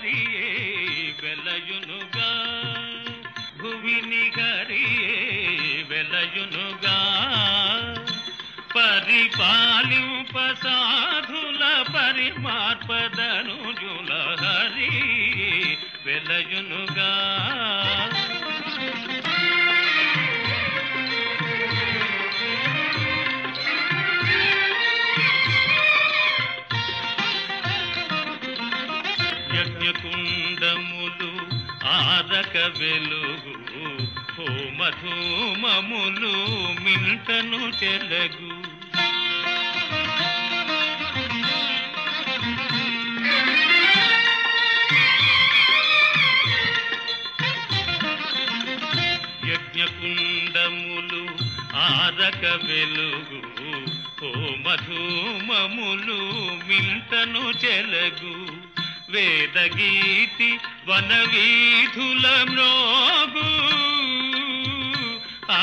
హరియే వెలయునుగా భువిని హరియే వెలయునుగా. పరిపాలింప సాధుల పరిమార్పదనుజుల హరి వెలయునుగా. యజ్ఞకుండములు ఆరక వెలుగు హోమధూమములు మింటను తెలుగు. యజ్ఞకుండములు ఆరక వెలుగు హోమధూమములు మింటను చెలగు వేదగీతి వనవీధుల మ్రోగు. ఆ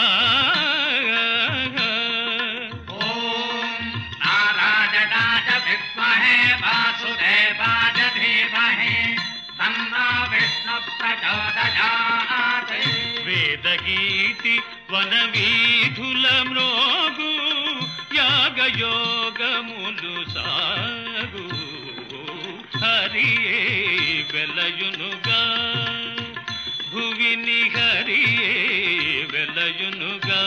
వేదగీతి వనవీధుల మ్రోగు యాగయోగములు సాగు. హరియే వెలయునుగా. భువిని హరియే వెలయునుగా.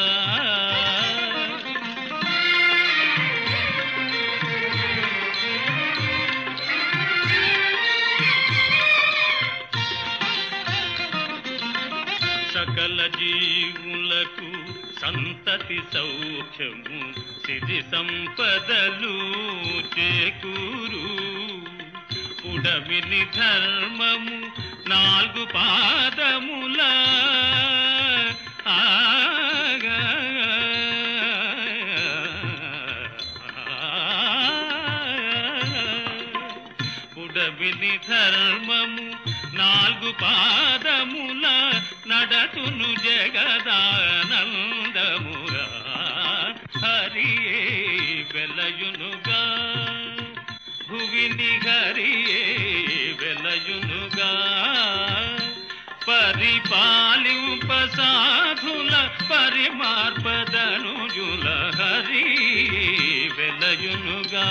సకల జీవులకు సంతతి సౌఖ్యము సిరి సంపదలు చేకూరు. ఉడమిని ధర్మము నాలుగు పాదముల. ఆగా ధర్మము నాలుగు పాదముల. నడతును జగదానందముగా హరియే వెలయునుగా. భువిని హరియే వెలయునుగా. పరిపాలింప సాధుల పరిమార్పదనుజుల హరి వెలయునుగా.